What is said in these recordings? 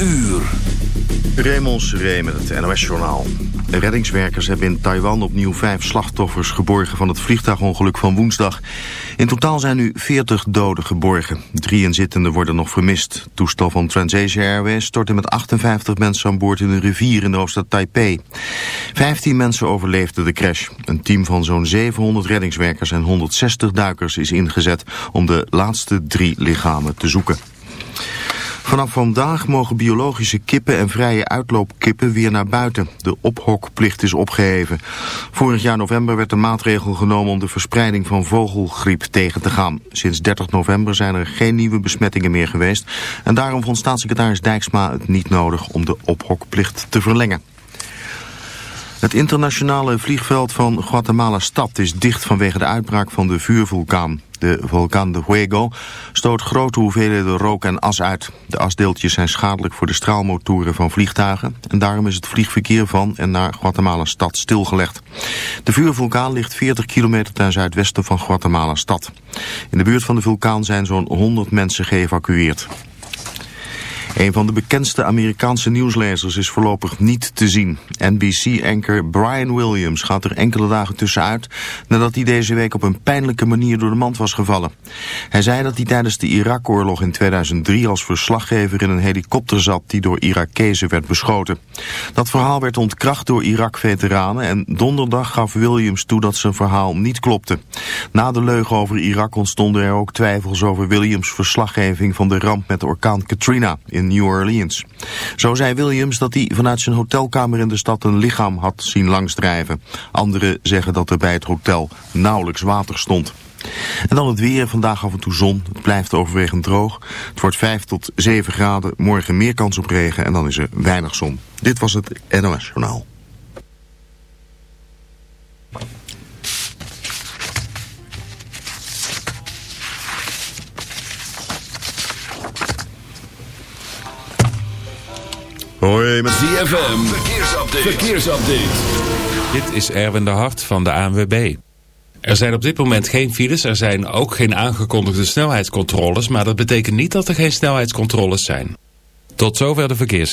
uur. Raymond Seré met het NOS-journaal. Reddingswerkers hebben in Taiwan opnieuw vijf slachtoffers geborgen van het vliegtuigongeluk van woensdag. In totaal zijn nu 40 doden geborgen. Drie inzittenden worden nog vermist. Toestel van TransAsia Airways stortte met 58 mensen aan boord in een rivier in de hoofdstad Taipei. 15 mensen overleefden de crash. Een team van zo'n 700 reddingswerkers en 160 duikers is ingezet om de laatste drie lichamen te zoeken. Vanaf vandaag mogen biologische kippen en vrije uitloopkippen weer naar buiten. De ophokplicht is opgeheven. Vorig jaar november werd de maatregel genomen om de verspreiding van vogelgriep tegen te gaan. Sinds 30 november zijn er geen nieuwe besmettingen meer geweest. En daarom vond staatssecretaris Dijksma het niet nodig om de ophokplicht te verlengen. Het internationale vliegveld van Guatemala-stad is dicht vanwege de uitbraak van de vuurvulkaan. De vulkaan de Fuego stoot grote hoeveelheden rook en as uit. De asdeeltjes zijn schadelijk voor de straalmotoren van vliegtuigen... en daarom is het vliegverkeer van en naar Guatemala-stad stilgelegd. De vuurvulkaan ligt 40 kilometer ten zuidwesten van Guatemala-stad. In de buurt van de vulkaan zijn zo'n 100 mensen geëvacueerd. Een van de bekendste Amerikaanse nieuwslezers is voorlopig niet te zien. NBC-anker Brian Williams gaat er enkele dagen tussenuit... nadat hij deze week op een pijnlijke manier door de mand was gevallen. Hij zei dat hij tijdens de Irak-oorlog in 2003 als verslaggever in een helikopter zat... die door Irakezen werd beschoten. Dat verhaal werd ontkracht door Irak-veteranen... en donderdag gaf Williams toe dat zijn verhaal niet klopte. Na de leugen over Irak ontstonden er ook twijfels over Williams' verslaggeving... van de ramp met orkaan Katrina in New Orleans. Zo zei Williams dat hij vanuit zijn hotelkamer in de stad een lichaam had zien langsdrijven. Anderen zeggen dat er bij het hotel nauwelijks water stond. En dan het weer, vandaag af en toe zon. Het blijft overwegend droog. Het wordt 5 tot 7 graden, morgen meer kans op regen en dan is er weinig zon. Dit was het NOS Journaal. Hoi met ZFM. Verkeersupdate. Verkeersupdate. Dit is Erwin de Hart van de ANWB. Er zijn op dit moment geen files, er zijn ook geen aangekondigde snelheidscontroles... maar dat betekent niet dat er geen snelheidscontroles zijn. Tot zover de verkeers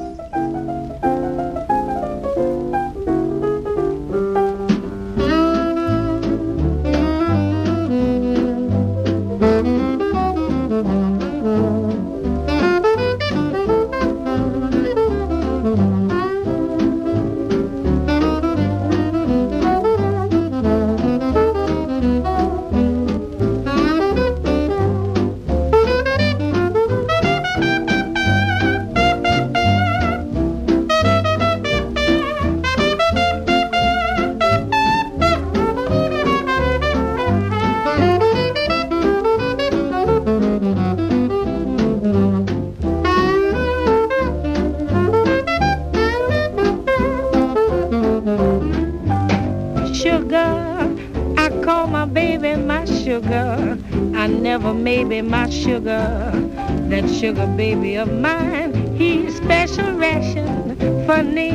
Baby of mine. He's special ration funny.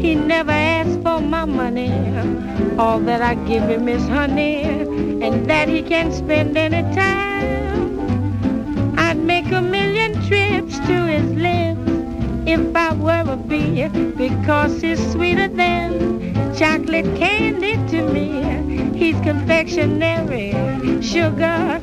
He never asks for my money. All that I give him is honey, and that he can spend any time. I'd make a million trips to his lips if I were a bee, because he's sweeter than chocolate candy to me. He's confectionery, sugar.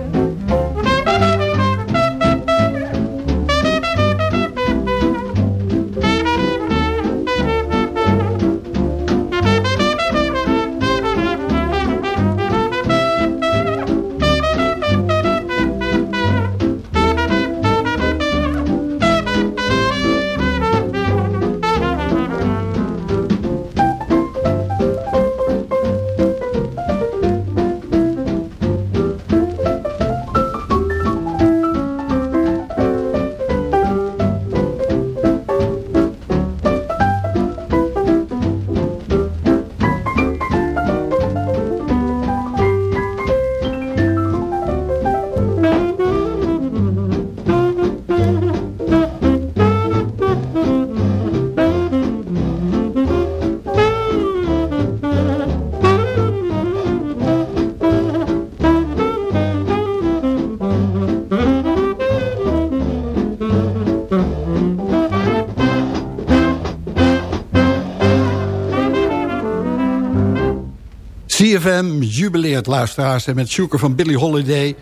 CFM jubileert luisteraars. En met Sugar van Billy Holiday...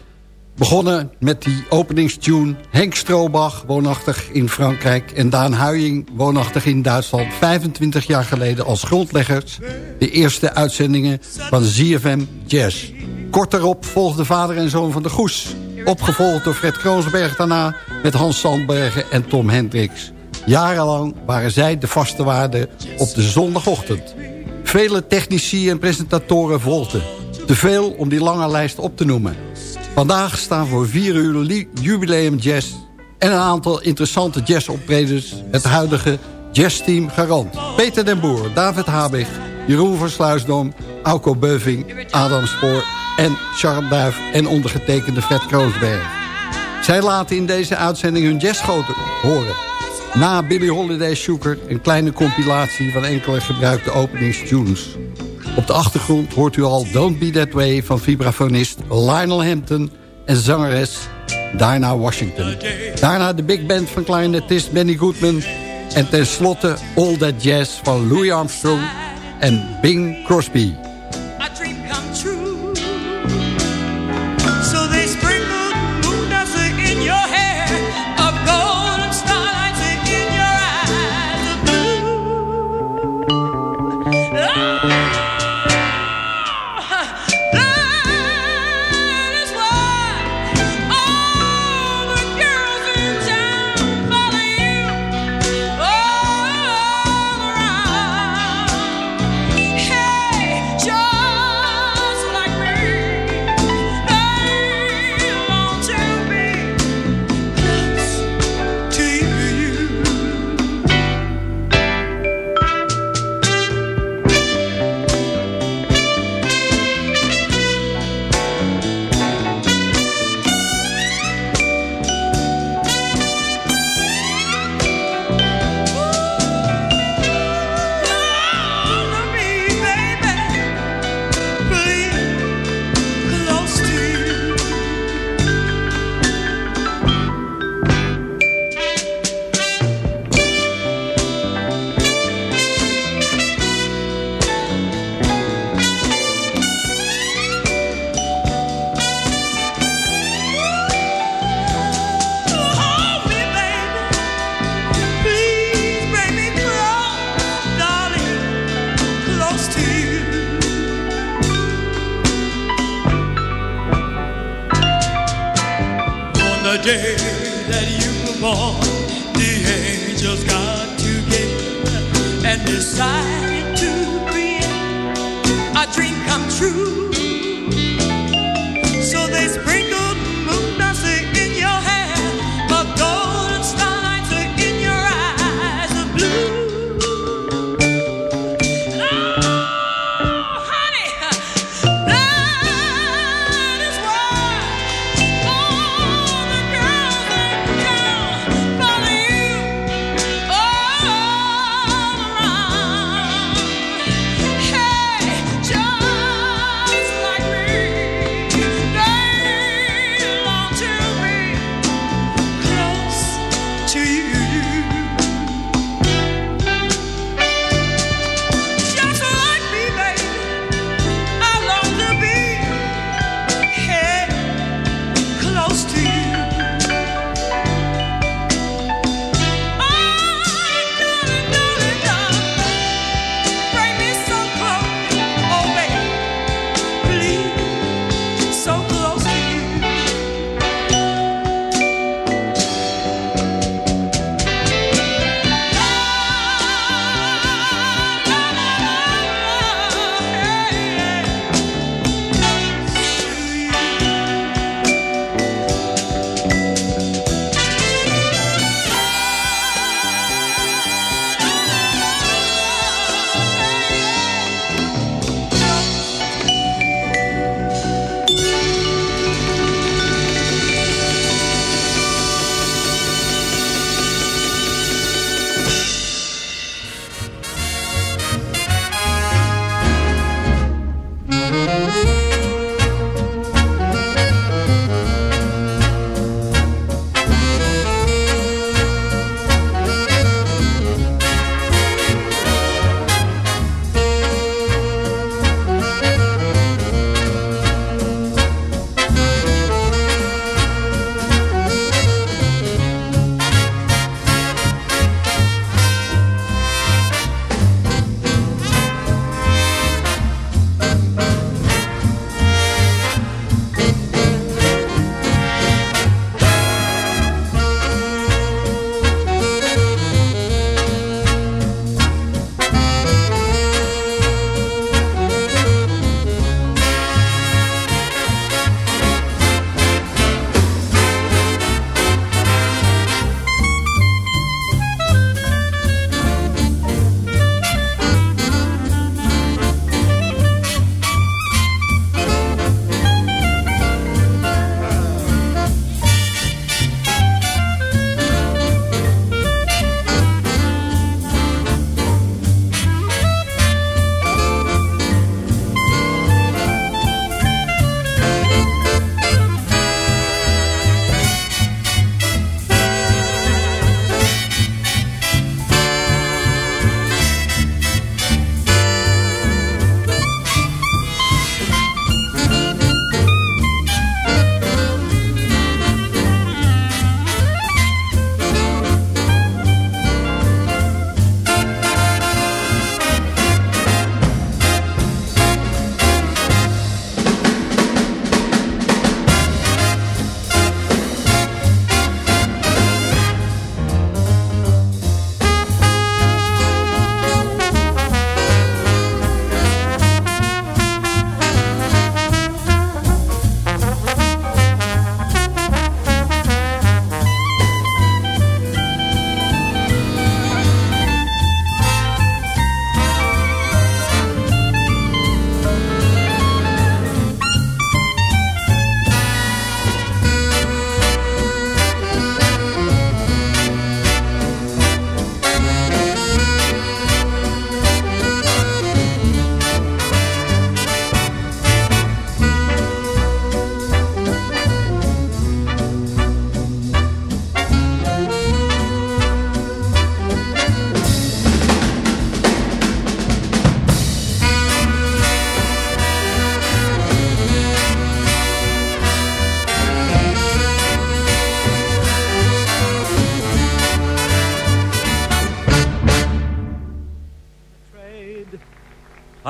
begonnen met die openingstune. Henk Stroobach, woonachtig in Frankrijk... en Daan Huying, woonachtig in Duitsland... 25 jaar geleden als grondleggers... de eerste uitzendingen van ZFM Jazz. Kort daarop volgde vader en zoon van de Goes... opgevolgd door Fred Kroonsberg daarna... met Hans Sandbergen en Tom Hendricks. Jarenlang waren zij de vaste waarde op de zondagochtend... Vele technici en presentatoren volgden. Te veel om die lange lijst op te noemen. Vandaag staan voor vier uur jubileum jazz... en een aantal interessante jazzoptredens... het huidige jazzteam garant. Peter den Boer, David Habig, Jeroen van Sluisdom... Auko Beuving, Adam Spoor en Charles Duif... en ondergetekende Fred Kroonsberg. Zij laten in deze uitzending hun jazzgoten horen... Na Billy Holiday Shooker een kleine compilatie van enkele gebruikte openingstunes. Op de achtergrond hoort u al Don't Be That Way van vibrafonist Lionel Hampton en zangeres Dinah Washington. Daarna de big band van clarinetist Benny Goodman en tenslotte All That Jazz van Louis Armstrong en Bing Crosby.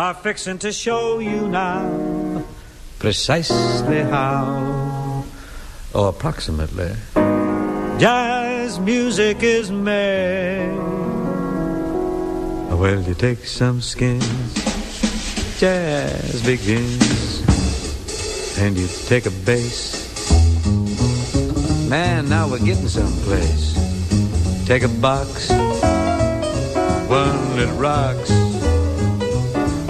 Are fixing to show you now precisely how, or approximately, jazz music is made. Well, you take some skins, jazz begins, and you take a bass. Man, now we're getting someplace. Take a box, one that rocks.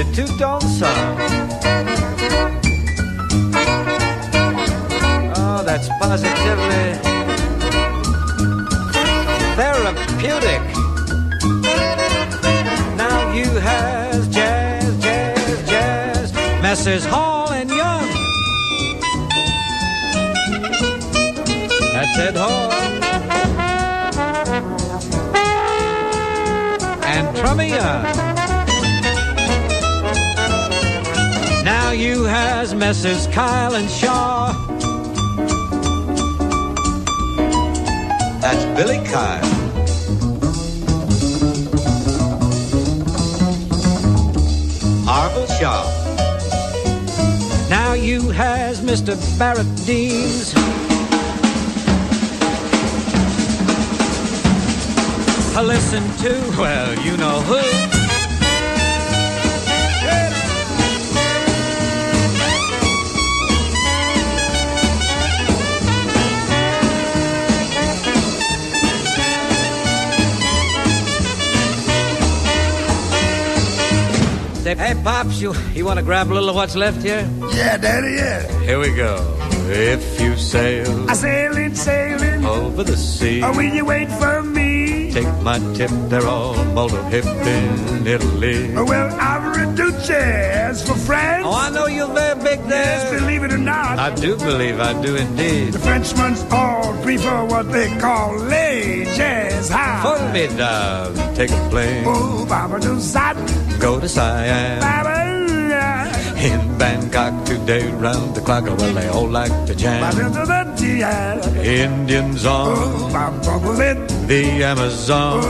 A little dancehall. Oh, that's positively therapeutic. Now you have jazz, jazz, jazz. Messrs. Hall and Young. That's Ed Hall. And Trumia. You has Messrs. Kyle and Shaw. That's Billy Kyle. Harville Shaw. Now you has Mr. Barrett Deans. I listen to, well, you know who. Say, hey, Pops, you, you want to grab a little of what's left here? Yeah, Daddy, yeah. Here we go. If you sail I sailing, sailing. over the sea, Oh, will you wait for me? take my tip, they're all molto hip in Italy. Oh, well, I've do jazz for France. Oh, I know you're very big Yes, there. believe it or not. I do believe I do indeed. the Frenchmen all prefer what they call lay jazz high. Formidable. Take a plane, Oh, Baba do sat, go to Siam. In Bangkok today, round the clock, well, they all like to jam. Indians on the Amazon.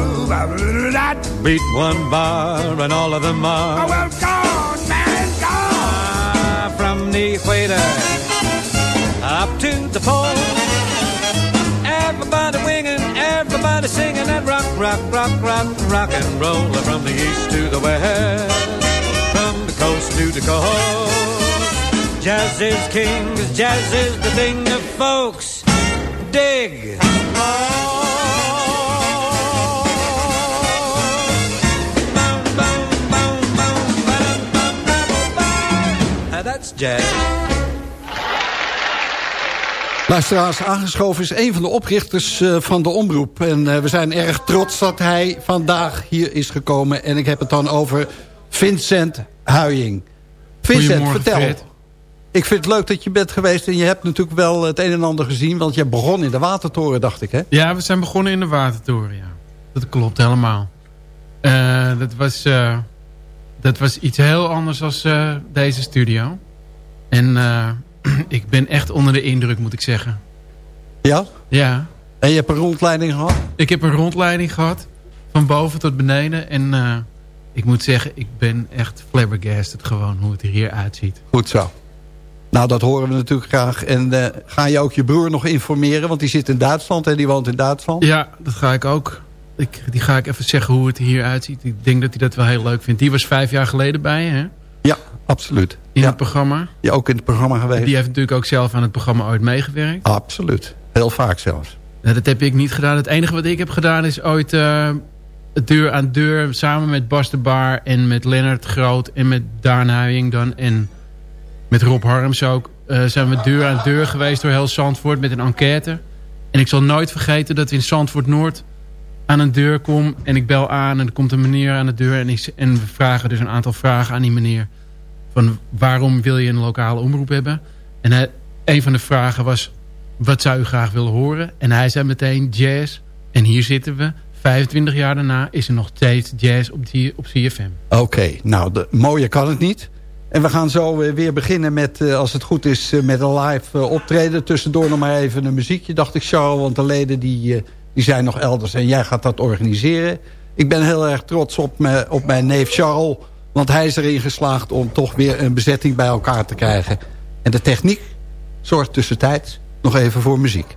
Beat one bar and all of them are well, gone, man, gone. From the equator up to the pole. Everybody singing that rock, rock, rock, rock, rock and roll. From the east to the west, from the coast to the coast. Jazz is king, jazz is the thing that folks dig. Boom, boom, boom, That's jazz. Luisteraars, aangeschoven is een van de oprichters eh, van de omroep. En eh, we zijn erg trots dat hij vandaag hier is gekomen. En ik heb het dan over Vincent Huying. Vincent, vertel. Fred. Ik vind het leuk dat je bent geweest en je hebt natuurlijk wel het een en ander gezien. Want je begon in de Watertoren, dacht ik, hè? Ja, we zijn begonnen in de Watertoren, ja. Dat klopt helemaal. Eh, dat, was, dat was iets heel anders als eh, deze studio. En ik ben echt onder de indruk, moet ik zeggen. Ja? Ja, En je hebt een rondleiding gehad? ik heb een rondleiding gehad. Van boven tot beneden. En eh, ik moet zeggen, ik ben echt flabbergasted gewoon hoe het er hier uitziet. Goed zo. Nou, dat horen we natuurlijk graag. En eh, ga je ook je broer nog informeren? Want die zit in Duitsland en die woont in Duitsland. Ja, dat ga ik ook. Ik, die ga ik even zeggen hoe het er hier uitziet. Ik denk dat hij dat wel heel leuk vindt. Die was vijf jaar geleden bij je, hè? Ja, absoluut. In ja. het programma. Ja, ook in het programma geweest. Die heeft natuurlijk ook zelf aan het programma ooit meegewerkt. Absoluut. Heel vaak zelfs. Nou, dat heb ik niet gedaan. Het enige wat ik heb gedaan is ooit uh, deur aan deur... samen met Bas de Baar en met Lennart Groot en met Daan Huying dan... en met Rob Harms ook... Uh, zijn we deur aan deur geweest door heel Zandvoort met een enquête. En ik zal nooit vergeten dat we in Zandvoort Noord... aan een deur kom en ik bel aan en er komt een meneer aan de deur en, ik, en we vragen dus een aantal vragen aan die meneer. Van waarom wil je een lokale omroep hebben? En hij, een van de vragen was, wat zou u graag willen horen? En hij zei meteen jazz. En hier zitten we. 25 jaar daarna is er nog steeds jazz op, die, op CFM. Oké, nou, de, mooier kan het niet. En we gaan zo eh, weer beginnen met, eh, als het goed is, eh, met een live optreden. Tussendoor nog maar even een muziekje, dacht ik, Charles. Want de leden die, die zijn nog elders en jij gaat dat organiseren. Ik ben heel erg trots op, me, op mijn neef Charles. Want hij is erin geslaagd om toch weer een bezetting bij elkaar te krijgen. En de techniek zorgt tussentijds nog even voor muziek.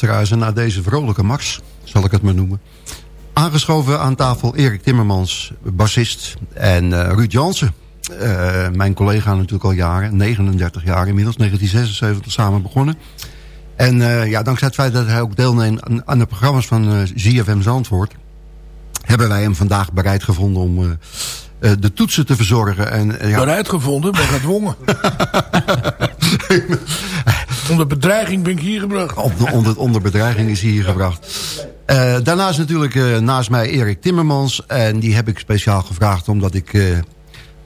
Luisteraars. En naar deze vrolijke mars, zal ik het maar noemen. Aangeschoven aan tafel Erik Timmermans, bassist. En uh, Ruud Jansen, uh, mijn collega natuurlijk al jaren. 39 jaar inmiddels, 1976 samen begonnen. En uh, ja, dankzij het feit dat hij ook deelneemt aan, aan de programma's van ZFM Zandvoort... hebben wij hem vandaag bereid gevonden om uh, de toetsen te verzorgen. En, uh, ja. Bereid gevonden, ben gedwongen. onder bedreiging ben ik hier gebracht. Onder, onder, onder bedreiging is hij hier gebracht. Uh, daarnaast natuurlijk naast mij Erik Timmermans. En die heb ik speciaal gevraagd omdat ik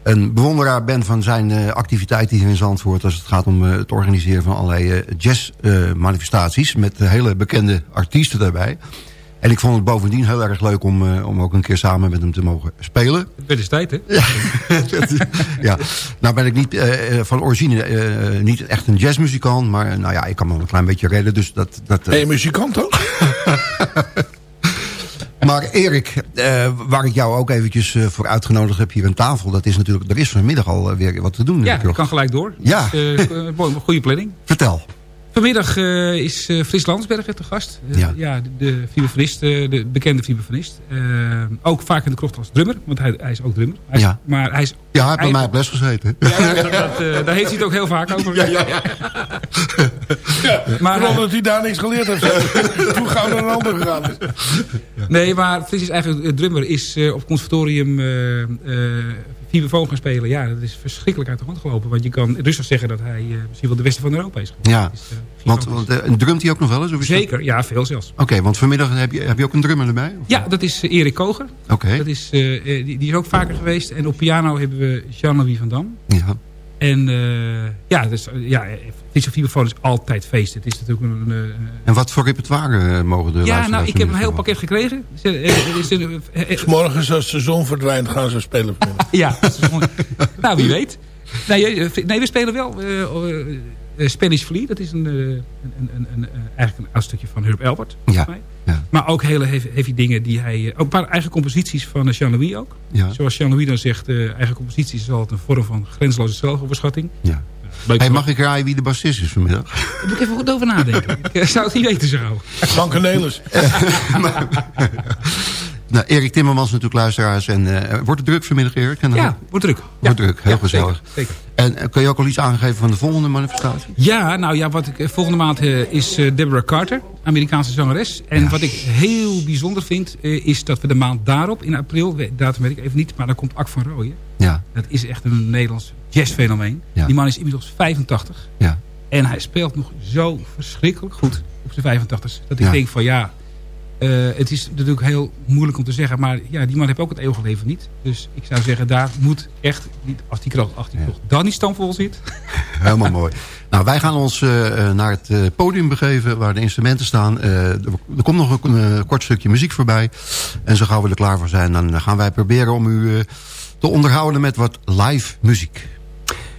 een bewonderaar ben van zijn activiteiten hier in Zandvoort... als het gaat om het organiseren van allerlei jazzmanifestaties... met hele bekende artiesten daarbij. En ik vond het bovendien heel erg leuk om, uh, om ook een keer samen met hem te mogen spelen. Het is tijd, hè? Ja, ja. nou ben ik niet uh, van origine uh, niet echt een jazzmuzikant. Maar nou ja, ik kan me een klein beetje redden. Dus dat, dat, ben je muzikant ook? maar Erik, waar ik jou ook eventjes voor uitgenodigd heb hier aan tafel. Dat is natuurlijk, er is vanmiddag al weer wat te doen. Ja, ik kan gelijk door. Ja. Dus, goede planning. Vertel. Vanmiddag uh, is uh, Fris Landsberger te gast. Uh, ja. ja, de, de vibrafonist, de bekende vibrafonist. ook vaak in de krocht als drummer, want hij, hij is ook drummer. Hij is, ja. Maar hij is ja, hij heeft bij mij op les gezeten. Ja, dat, daar heeft hij het ook heel vaak over. Ja, ja, ja. ja maar, Vooral dat hij daar niks geleerd heeft. Toen gaan we naar een ander gegaan. Nee, maar Fris is eigenlijk drummer. Is op het conservatorium vibrafoon gaan spelen. Ja, dat is verschrikkelijk uit de hand gelopen. Want je kan rustig zeggen dat hij uh, misschien wel de beste van Europa is. Ja, is, uh, want, want uh, drumt hij ook nog wel eens? Of Zeker, dat... ja, veel zelfs. Oké, okay, want vanmiddag heb je, heb je ook een drummer erbij? Of? Ja, dat is Erik Koger. Oké. Okay. Dat is, die, die, is ook vaker geweest. En op piano hebben we Jean-Louis van Dam. Ja. En ja, dus, ja is altijd feest. Het is natuurlijk een, een, en wat voor repertoire mogen de Ja, nou, ik heb een heel pakket gekregen. Morgens als de zon verdwijnt gaan ze spelen. ja, nou wie weet. Nee, nee we spelen wel uh, uh, Spanish Flea. Dat is een, een, een, een, eigenlijk een stukje van Herb Albert. Ja, ja. Maar ook hele heavy, heavy, dingen die hij... Ook een paar eigen composities van Jean-Louis ook. Ja. Zoals Jean-Louis dan zegt, eigen composities is altijd een vorm van grenzeloze zelfoverschatting. Ja. Hey, mag ik raaien wie de bassist is vanmiddag? Daar moet ik even goed over nadenken. ik zou het niet weten zo. Frank Nelis. nou, Erik Timmermans natuurlijk luisteraars. En, uh, wordt het druk vanmiddag, Erik? En ja, wordt druk. Wordt ja. druk, heel ja, gezellig. Zeker, En uh, kun je ook al iets aangeven van de volgende manifestatie? Ja, nou ja, wat ik, volgende maand uh, is Deborah Carter, Amerikaanse zangeres. En ja. wat ik heel bijzonder vind, is dat we de maand daarop, in april, datum weet ik even niet, maar dan komt Ak van Rooyen. Ja. Dat is echt een Nederlands jazzfenomeen. Ja. Die man is inmiddels 85. Ja. En hij speelt nog zo verschrikkelijk goed op zijn 85. Dat ik denk van ja, eh, het is natuurlijk heel moeilijk om te zeggen. Maar ja, die man heeft ook het eeuwige leven niet. Dus ik zou zeggen, daar moet echt, niet- als die kracht, als die toch dan niet stamvol zit. Helemaal mooi. Nou, wij gaan ons eh, eh, naar het podium begeven waar de instrumenten staan. Eh, er, komt nog een kort stukje muziek voorbij. En zo gauw we er klaar voor zijn, dan gaan wij proberen om u te onderhouden met wat live muziek.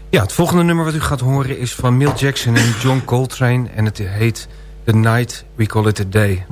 Ja, het volgende nummer wat u gaat horen is van Milt Jackson en John Coltrane. En het heet The Night We Call It A Day.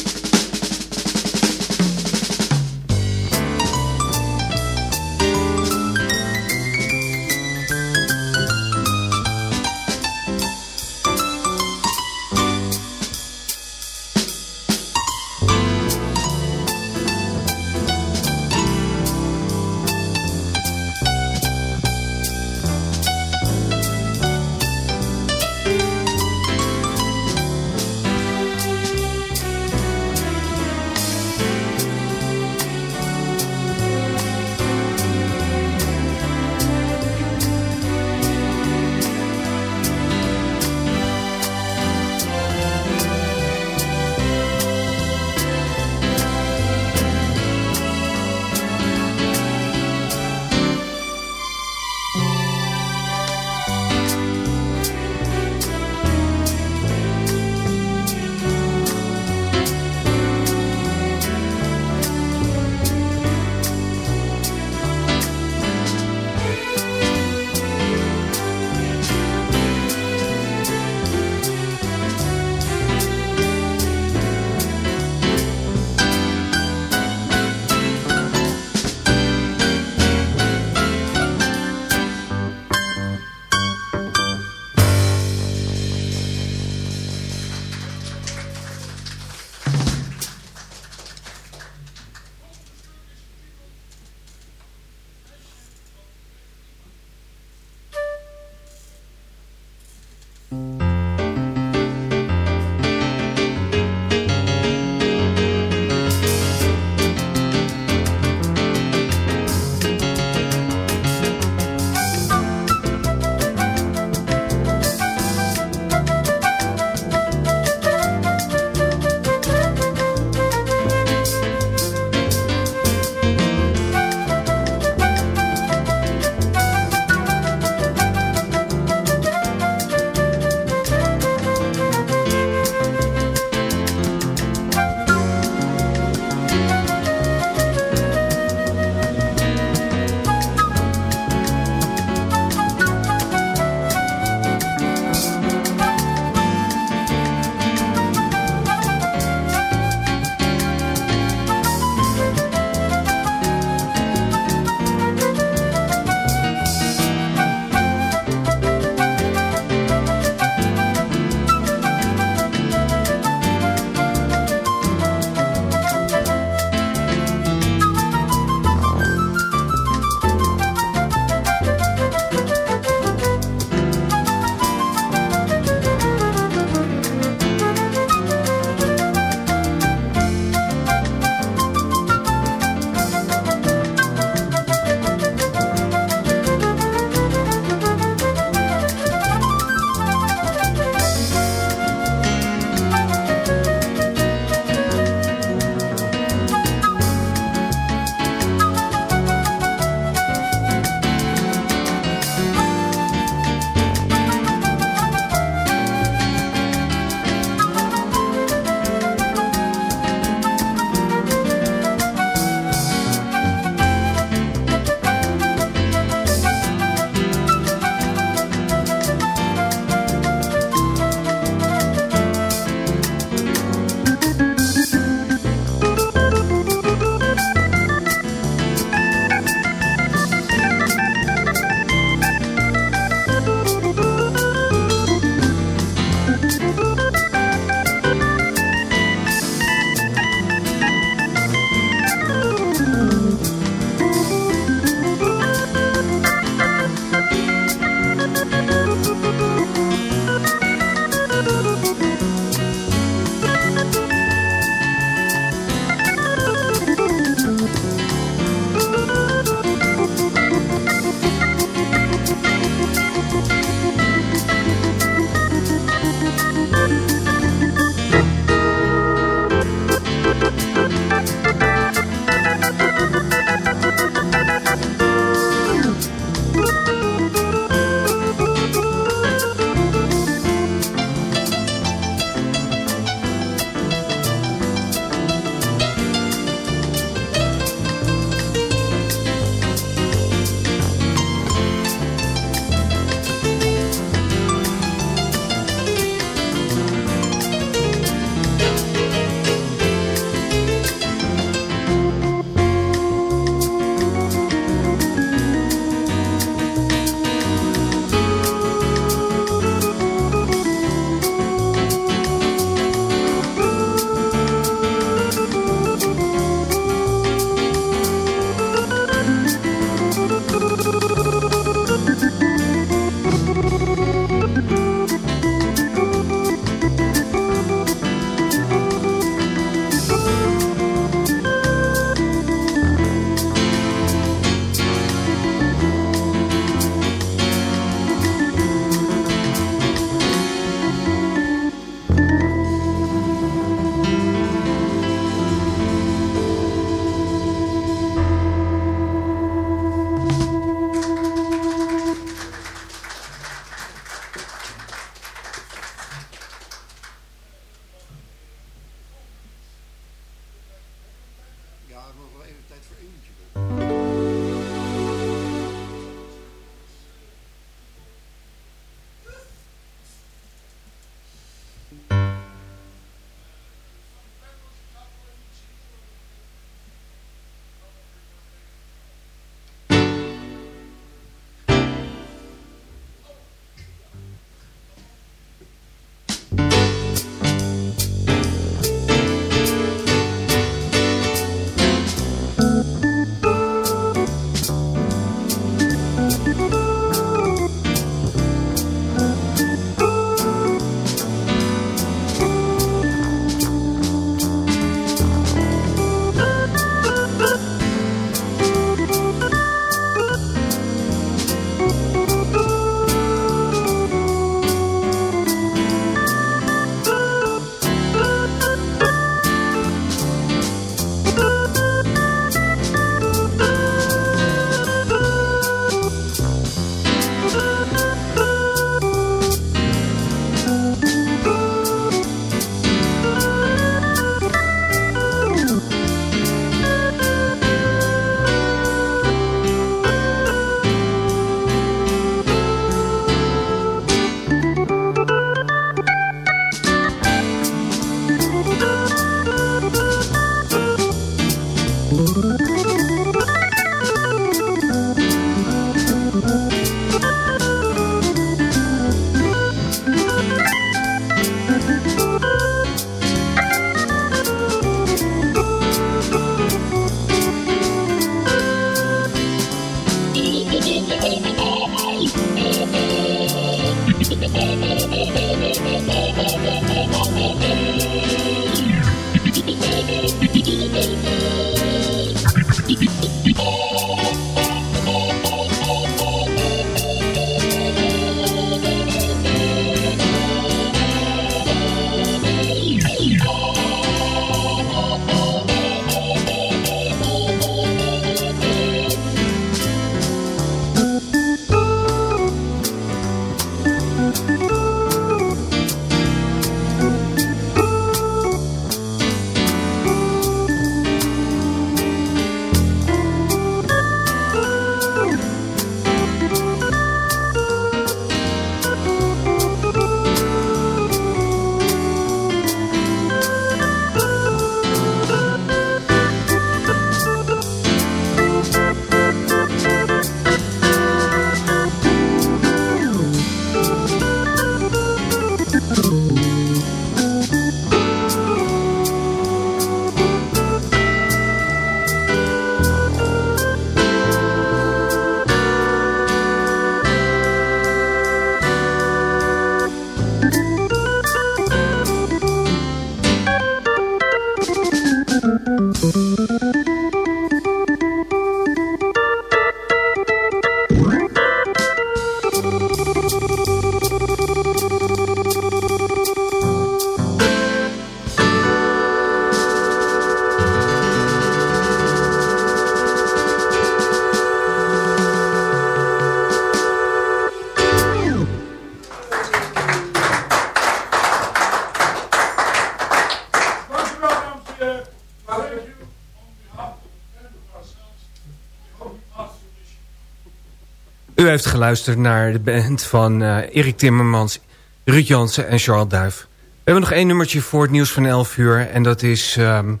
U heeft geluisterd naar de band van uh, Erik Timmermans, Ruud Jansen en Charles Duif. We hebben nog één nummertje voor het nieuws van 11 uur. En dat is um,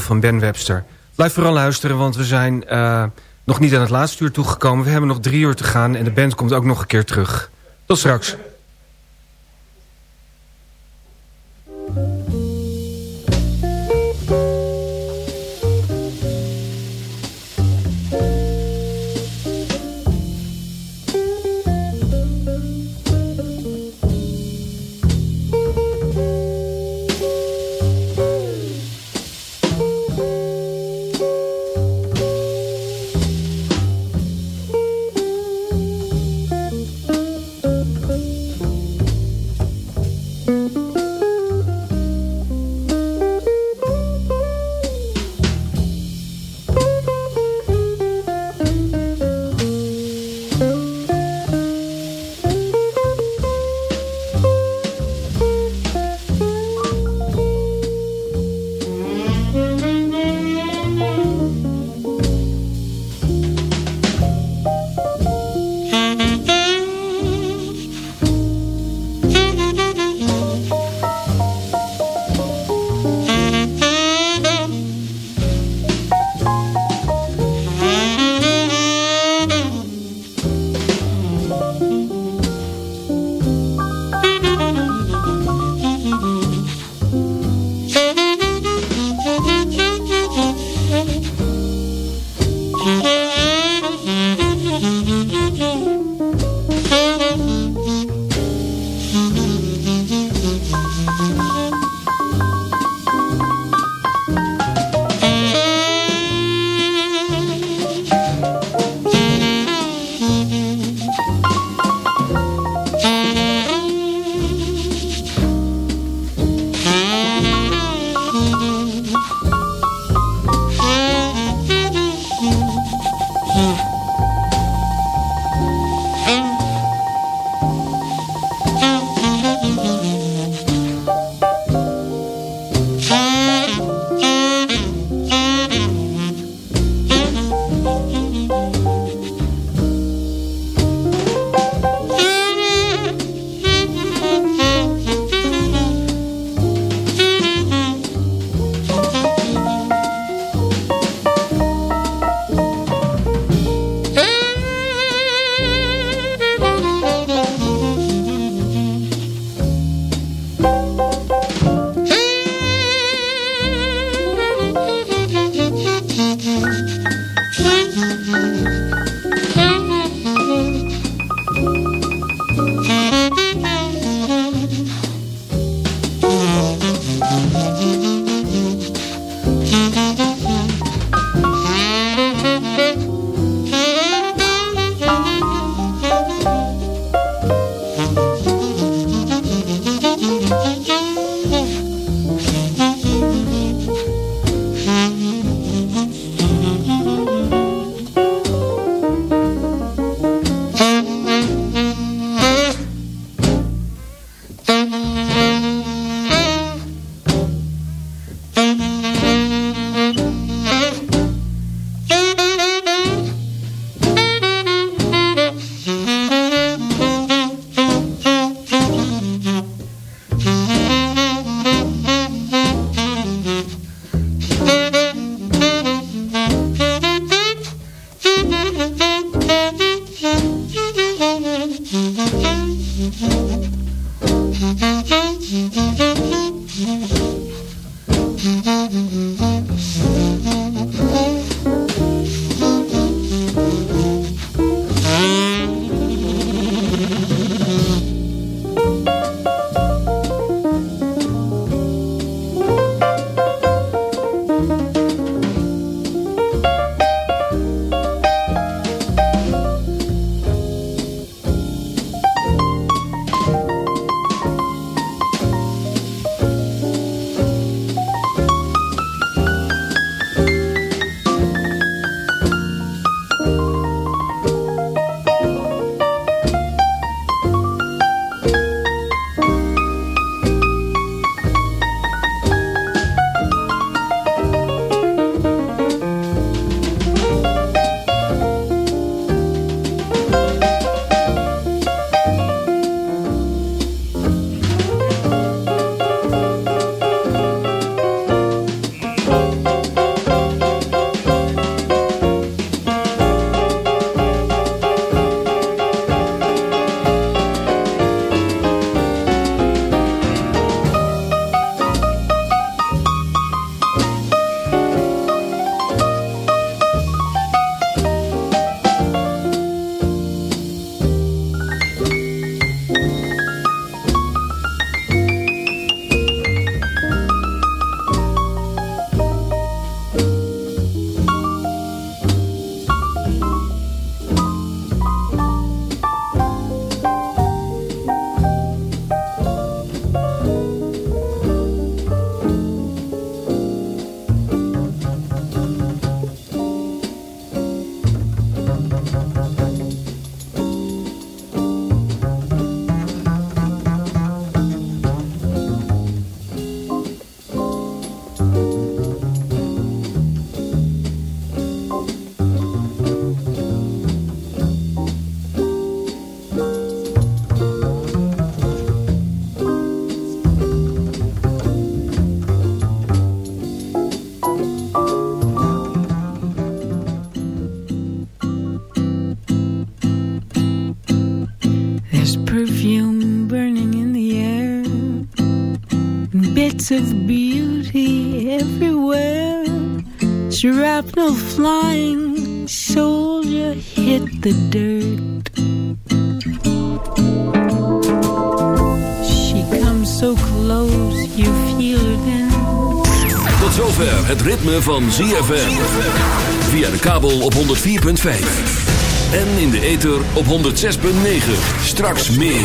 van Ben Webster. Blijf vooral luisteren, want we zijn uh, nog niet aan het laatste uur toegekomen. We hebben nog drie uur te gaan en de band komt ook nog een keer terug. Tot straks. Of beauty everywhere. Shrapnel flying, soldier hit the dirt. She comes so close, you feel her then. Tot zover het ritme van ZFM. Via de kabel op 104.5. En in de ether op 106.9. Straks meer.